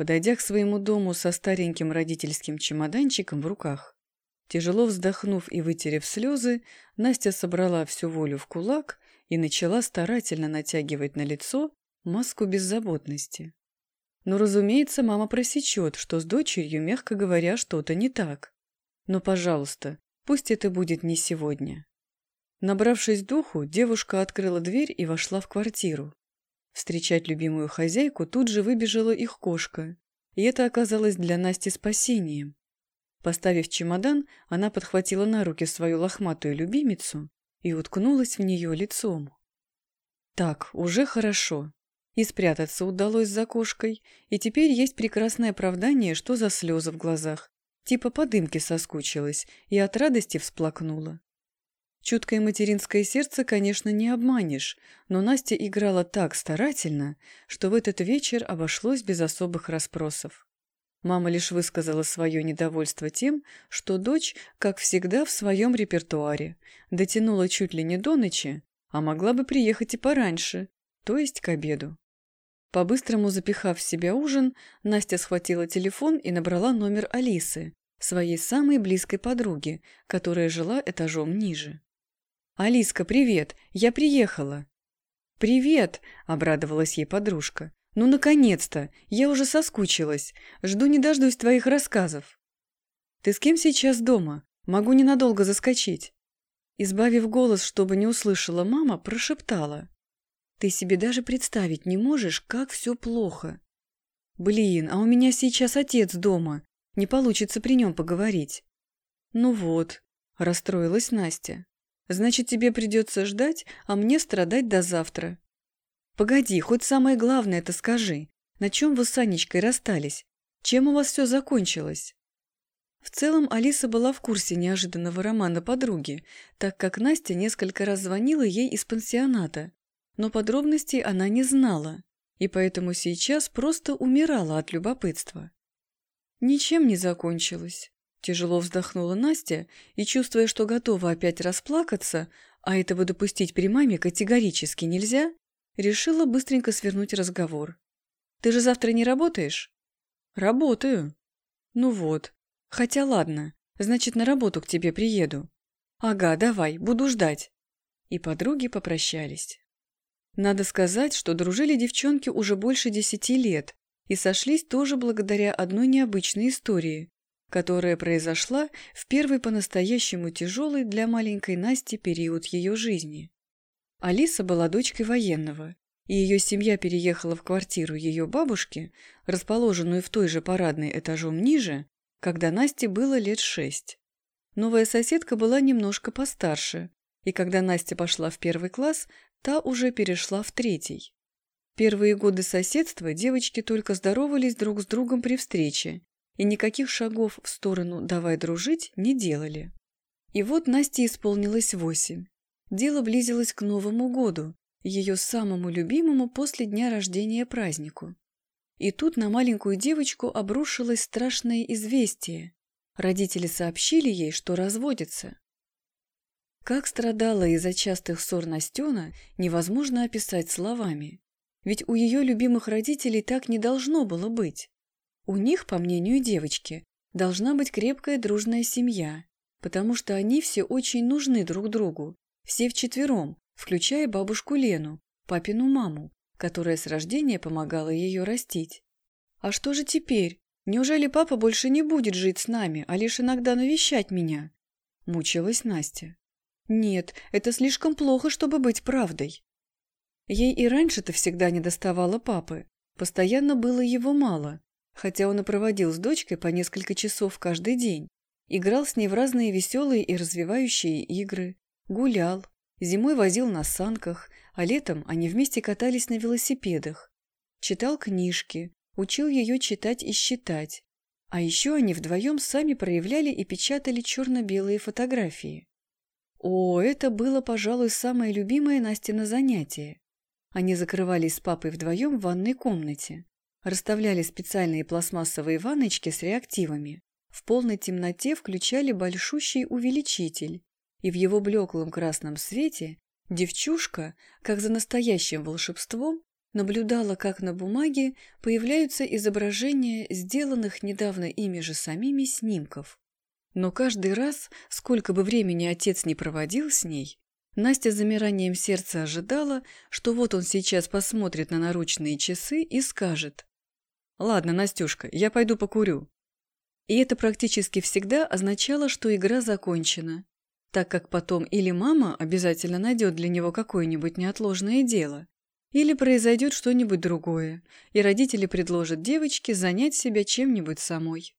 подойдя к своему дому со стареньким родительским чемоданчиком в руках. Тяжело вздохнув и вытерев слезы, Настя собрала всю волю в кулак и начала старательно натягивать на лицо маску беззаботности. Но, разумеется, мама просечет, что с дочерью, мягко говоря, что-то не так. Но, пожалуйста, пусть это будет не сегодня. Набравшись духу, девушка открыла дверь и вошла в квартиру. Встречать любимую хозяйку тут же выбежала их кошка, и это оказалось для Насти спасением. Поставив чемодан, она подхватила на руки свою лохматую любимицу и уткнулась в нее лицом. Так, уже хорошо. И спрятаться удалось за кошкой, и теперь есть прекрасное оправдание, что за слезы в глазах. Типа по дымке соскучилась и от радости всплакнула. Чуткое материнское сердце, конечно, не обманешь, но Настя играла так старательно, что в этот вечер обошлось без особых расспросов. Мама лишь высказала свое недовольство тем, что дочь, как всегда, в своем репертуаре, дотянула чуть ли не до ночи, а могла бы приехать и пораньше, то есть к обеду. По-быстрому запихав в себя ужин, Настя схватила телефон и набрала номер Алисы, своей самой близкой подруги, которая жила этажом ниже. «Алиска, привет! Я приехала!» «Привет!» – обрадовалась ей подружка. «Ну, наконец-то! Я уже соскучилась. Жду не дождусь твоих рассказов». «Ты с кем сейчас дома? Могу ненадолго заскочить». Избавив голос, чтобы не услышала мама, прошептала. «Ты себе даже представить не можешь, как все плохо». «Блин, а у меня сейчас отец дома. Не получится при нем поговорить». «Ну вот», – расстроилась Настя. Значит, тебе придется ждать, а мне страдать до завтра. Погоди, хоть самое главное это скажи. На чем вы с Анечкой расстались? Чем у вас все закончилось? В целом Алиса была в курсе неожиданного романа подруги, так как Настя несколько раз звонила ей из пансионата, но подробностей она не знала, и поэтому сейчас просто умирала от любопытства. Ничем не закончилось. Тяжело вздохнула Настя и, чувствуя, что готова опять расплакаться, а этого допустить при маме категорически нельзя, решила быстренько свернуть разговор. «Ты же завтра не работаешь?» «Работаю». «Ну вот. Хотя ладно, значит, на работу к тебе приеду». «Ага, давай, буду ждать». И подруги попрощались. Надо сказать, что дружили девчонки уже больше десяти лет и сошлись тоже благодаря одной необычной истории, которая произошла в первый по-настоящему тяжелый для маленькой Насти период ее жизни. Алиса была дочкой военного, и ее семья переехала в квартиру ее бабушки, расположенную в той же парадной этажом ниже, когда Насте было лет шесть. Новая соседка была немножко постарше, и когда Настя пошла в первый класс, та уже перешла в третий. Первые годы соседства девочки только здоровались друг с другом при встрече и никаких шагов в сторону «давай дружить» не делали. И вот Насте исполнилось восемь. Дело близилось к Новому году, ее самому любимому после дня рождения празднику. И тут на маленькую девочку обрушилось страшное известие. Родители сообщили ей, что разводятся. Как страдала из-за частых ссор Настена, невозможно описать словами. Ведь у ее любимых родителей так не должно было быть. У них, по мнению девочки, должна быть крепкая дружная семья, потому что они все очень нужны друг другу, все вчетвером, включая бабушку Лену, папину маму, которая с рождения помогала ее растить. А что же теперь? Неужели папа больше не будет жить с нами, а лишь иногда навещать меня? Мучилась Настя. Нет, это слишком плохо, чтобы быть правдой. Ей и раньше-то всегда не доставало папы. Постоянно было его мало, хотя он и проводил с дочкой по несколько часов каждый день, играл с ней в разные веселые и развивающие игры, гулял, зимой возил на санках, а летом они вместе катались на велосипедах, читал книжки, учил ее читать и считать, а еще они вдвоем сами проявляли и печатали черно-белые фотографии. О, это было, пожалуй, самое любимое Настина занятие. Они закрывались с папой вдвоем в ванной комнате. Расставляли специальные пластмассовые ванночки с реактивами. В полной темноте включали большущий увеличитель, и в его блеклом красном свете девчушка, как за настоящим волшебством, наблюдала, как на бумаге появляются изображения сделанных недавно ими же самими снимков. Но каждый раз, сколько бы времени отец не проводил с ней, Настя замиранием сердца ожидала, что вот он сейчас посмотрит на наручные часы и скажет «Ладно, Настюшка, я пойду покурю». И это практически всегда означало, что игра закончена, так как потом или мама обязательно найдет для него какое-нибудь неотложное дело, или произойдет что-нибудь другое, и родители предложат девочке занять себя чем-нибудь самой.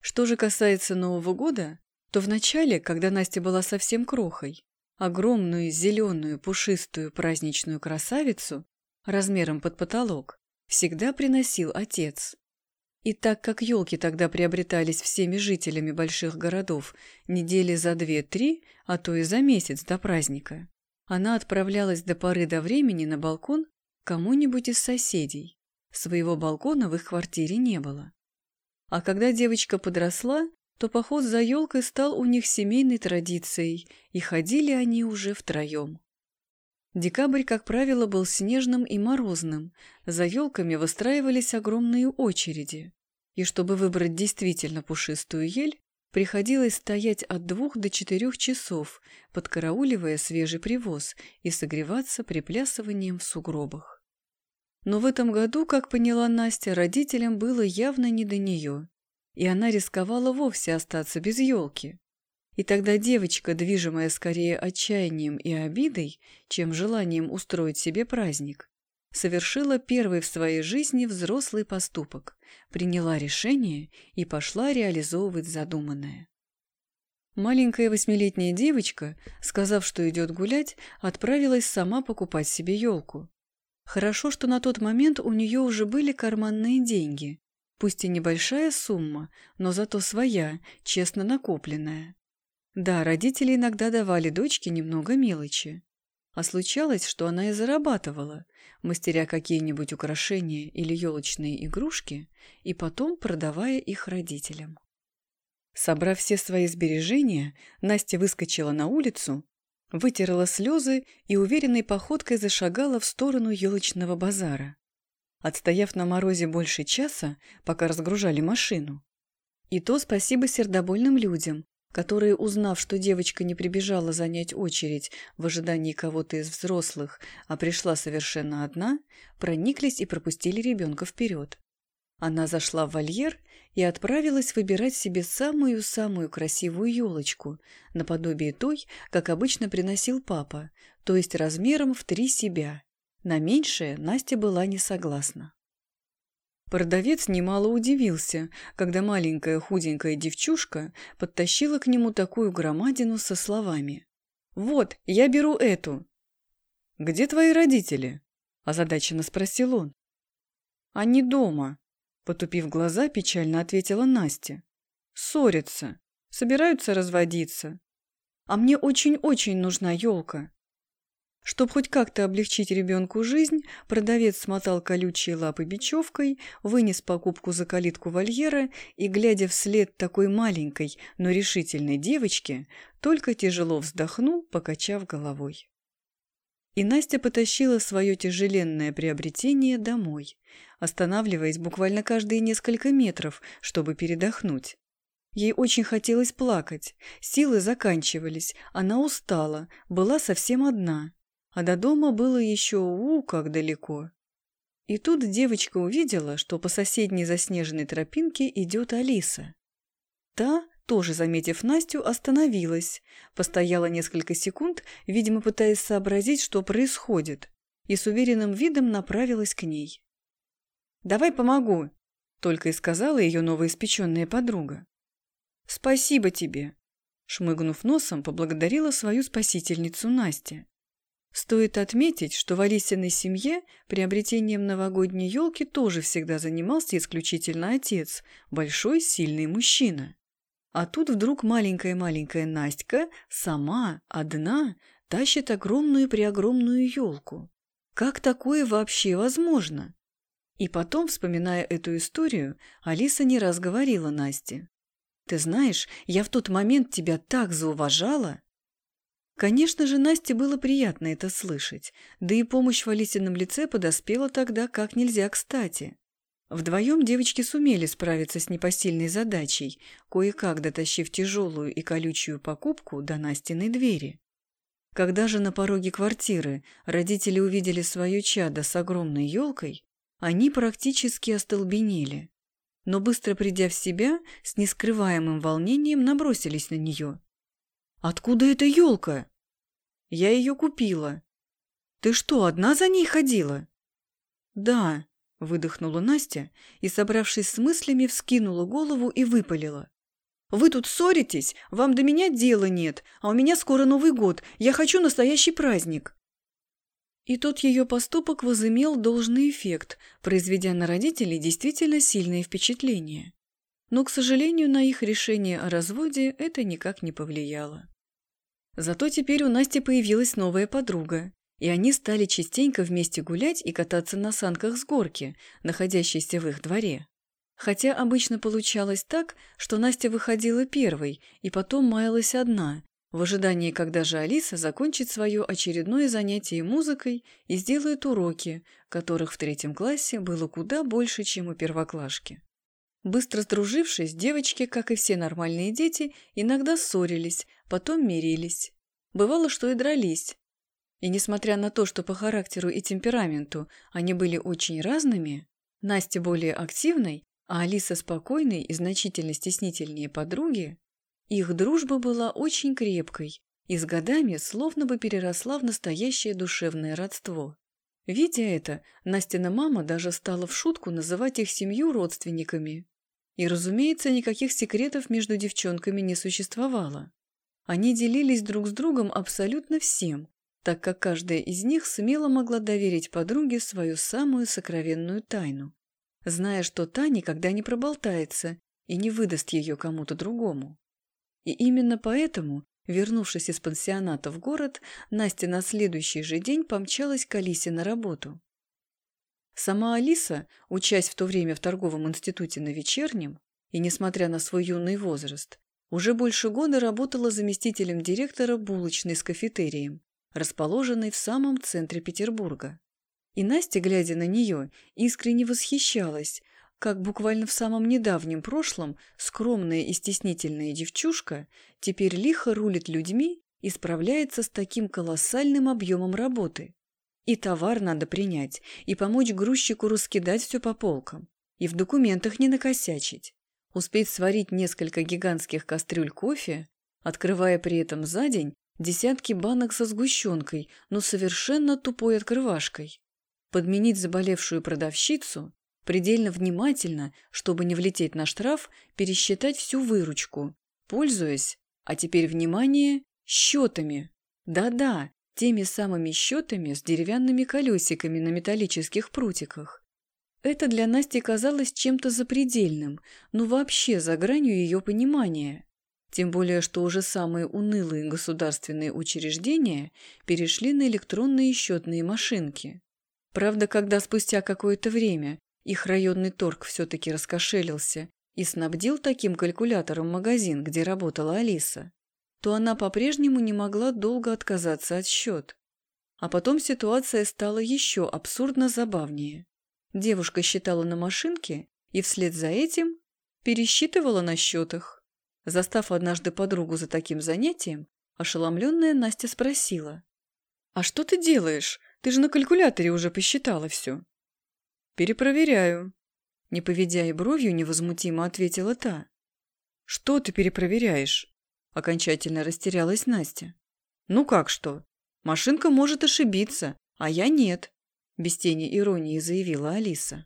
Что же касается Нового года, то вначале, когда Настя была совсем крохой, огромную зеленую пушистую праздничную красавицу размером под потолок всегда приносил отец. И так как елки тогда приобретались всеми жителями больших городов недели за две-три, а то и за месяц до праздника, она отправлялась до поры до времени на балкон кому-нибудь из соседей. Своего балкона в их квартире не было. А когда девочка подросла, то поход за елкой стал у них семейной традицией, и ходили они уже втроем. Декабрь, как правило, был снежным и морозным, за елками выстраивались огромные очереди, и чтобы выбрать действительно пушистую ель, приходилось стоять от двух до четырех часов, подкарауливая свежий привоз и согреваться приплясыванием в сугробах. Но в этом году, как поняла Настя, родителям было явно не до нее, и она рисковала вовсе остаться без елки. И тогда девочка, движимая скорее отчаянием и обидой, чем желанием устроить себе праздник, совершила первый в своей жизни взрослый поступок, приняла решение и пошла реализовывать задуманное. Маленькая восьмилетняя девочка, сказав, что идет гулять, отправилась сама покупать себе елку. Хорошо, что на тот момент у нее уже были карманные деньги, пусть и небольшая сумма, но зато своя, честно накопленная. Да, родители иногда давали дочке немного мелочи. А случалось, что она и зарабатывала, мастеря какие-нибудь украшения или елочные игрушки, и потом продавая их родителям. Собрав все свои сбережения, Настя выскочила на улицу, вытерла слезы и уверенной походкой зашагала в сторону елочного базара. Отстояв на морозе больше часа, пока разгружали машину. И то спасибо сердобольным людям, которые, узнав, что девочка не прибежала занять очередь в ожидании кого-то из взрослых, а пришла совершенно одна, прониклись и пропустили ребенка вперед. Она зашла в вольер и отправилась выбирать себе самую-самую красивую елочку, наподобие той, как обычно приносил папа, то есть размером в три себя. На меньшее Настя была не согласна. Продавец немало удивился, когда маленькая худенькая девчушка подтащила к нему такую громадину со словами. «Вот, я беру эту». «Где твои родители?» – озадаченно спросил он. «Они дома», – потупив глаза, печально ответила Настя. «Ссорятся, собираются разводиться. А мне очень-очень нужна елка. Чтобы хоть как-то облегчить ребенку жизнь, продавец смотал колючие лапы бечевкой, вынес покупку за калитку вольера и, глядя вслед такой маленькой, но решительной девочке, только тяжело вздохнул, покачав головой. И Настя потащила свое тяжеленное приобретение домой, останавливаясь буквально каждые несколько метров, чтобы передохнуть. Ей очень хотелось плакать, силы заканчивались, она устала, была совсем одна а до дома было еще у как далеко. И тут девочка увидела, что по соседней заснеженной тропинке идет Алиса. Та, тоже заметив Настю, остановилась, постояла несколько секунд, видимо, пытаясь сообразить, что происходит, и с уверенным видом направилась к ней. «Давай помогу», — только и сказала ее новоиспеченная подруга. «Спасибо тебе», — шмыгнув носом, поблагодарила свою спасительницу Настя. Стоит отметить, что в Алисиной семье приобретением новогодней елки тоже всегда занимался исключительно отец, большой сильный мужчина. А тут вдруг маленькая-маленькая Настя сама, одна, тащит огромную-преогромную елку. Как такое вообще возможно? И потом, вспоминая эту историю, Алиса не раз говорила Насте. «Ты знаешь, я в тот момент тебя так зауважала!» Конечно же, Насте было приятно это слышать, да и помощь в Алисином лице подоспела тогда как нельзя кстати. Вдвоем девочки сумели справиться с непосильной задачей, кое-как дотащив тяжелую и колючую покупку до Настиной двери. Когда же на пороге квартиры родители увидели свое чадо с огромной елкой, они практически остолбенели. Но быстро придя в себя, с нескрываемым волнением набросились на нее. «Откуда эта елка?» «Я ее купила». «Ты что, одна за ней ходила?» «Да», – выдохнула Настя и, собравшись с мыслями, вскинула голову и выпалила. Вы тут ссоритесь, вам до меня дела нет, а у меня скоро Новый год, я хочу настоящий праздник». И тот ее поступок возымел должный эффект, произведя на родителей действительно сильное впечатление. Но, к сожалению, на их решение о разводе это никак не повлияло. Зато теперь у Насти появилась новая подруга, и они стали частенько вместе гулять и кататься на санках с горки, находящейся в их дворе. Хотя обычно получалось так, что Настя выходила первой и потом маялась одна, в ожидании, когда же Алиса закончит свое очередное занятие музыкой и сделает уроки, которых в третьем классе было куда больше, чем у первоклашки. Быстро сдружившись, девочки, как и все нормальные дети, иногда ссорились, потом мирились. Бывало, что и дрались. И несмотря на то, что по характеру и темпераменту они были очень разными, Настя более активной, а Алиса спокойной и значительно стеснительнее подруги, их дружба была очень крепкой и с годами словно бы переросла в настоящее душевное родство. Видя это, Настина мама даже стала в шутку называть их семью родственниками. И, разумеется, никаких секретов между девчонками не существовало. Они делились друг с другом абсолютно всем, так как каждая из них смело могла доверить подруге свою самую сокровенную тайну зная, что та никогда не проболтается и не выдаст ее кому-то другому. И именно поэтому, вернувшись из пансионата в город, Настя на следующий же день помчалась к Алисе на работу. Сама Алиса, учась в то время в торговом институте на вечернем, и несмотря на свой юный возраст, уже больше года работала заместителем директора булочной с кафетерием, расположенной в самом центре Петербурга. И Настя, глядя на нее, искренне восхищалась, как буквально в самом недавнем прошлом скромная и стеснительная девчушка теперь лихо рулит людьми и справляется с таким колоссальным объемом работы. И товар надо принять, и помочь грузчику раскидать все по полкам, и в документах не накосячить, успеть сварить несколько гигантских кастрюль кофе, открывая при этом за день десятки банок со сгущенкой, но совершенно тупой открывашкой подменить заболевшую продавщицу, предельно внимательно, чтобы не влететь на штраф, пересчитать всю выручку, пользуясь, а теперь внимание, счетами. Да-да, теми самыми счетами с деревянными колесиками на металлических прутиках. Это для Насти казалось чем-то запредельным, ну вообще за гранью ее понимания. Тем более, что уже самые унылые государственные учреждения перешли на электронные счетные машинки. Правда, когда спустя какое-то время их районный торг все-таки раскошелился и снабдил таким калькулятором магазин, где работала Алиса, то она по-прежнему не могла долго отказаться от счет. А потом ситуация стала еще абсурдно забавнее. Девушка считала на машинке и вслед за этим пересчитывала на счетах. Застав однажды подругу за таким занятием, ошеломленная Настя спросила. «А что ты делаешь? Ты же на калькуляторе уже посчитала все. Перепроверяю. Не поведя и бровью, невозмутимо ответила та. Что ты перепроверяешь? Окончательно растерялась Настя. Ну как что? Машинка может ошибиться, а я нет. Без тени иронии заявила Алиса.